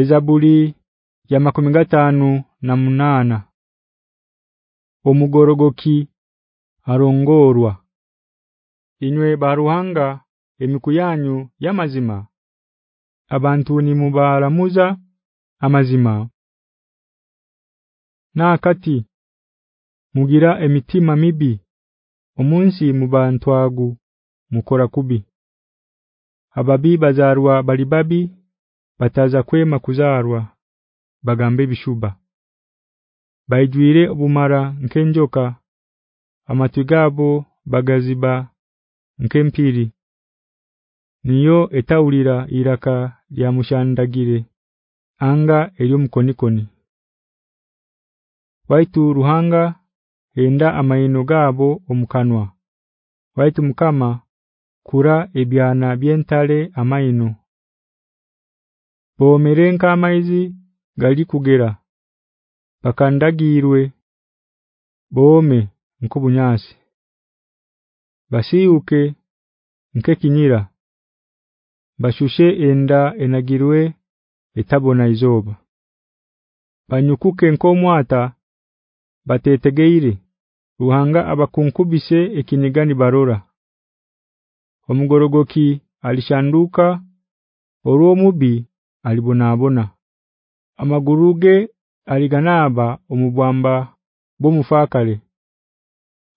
Ezabuli ya 15 na munana. Omugorogoki arongorwa Inywe baruhanga emikuyanyu yamazima abantu ni mubaramuza amazima. Na kati mugira emitima mibi omunsi mubantu agu mukora kubi. Ababi bazarwa balibabi bataza kwema kuzarwa bagambe bishuba. Baijwire obumara nkenjoka amatugabo bagaziba nkempiri niyo etawulira iraka lya mushandagire anga elyo mukonikoni. Waitu ruhanga enda amaino gabo omukanwa. Waitu mukama kura ebyana byentale amaino Bomerenka amaizi gali kugera. Bakandagirwe. Bome nkubunyasi Basiuke nkekinyira bashushe enda enagirwe etabona izoba Banyukuke nkomwata batetegeire ruhanga abakunkubise ekinigani barora. Omugorogoki alishanduka orwo mubi alibonabona amaguruge aliganaba omubwamba bomufakale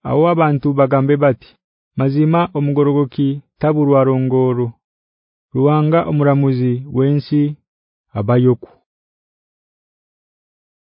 Awo abantu bagambe bati mazima omugorogoki taburwa rongoro Ruwanga omuramuzi wensi abayoku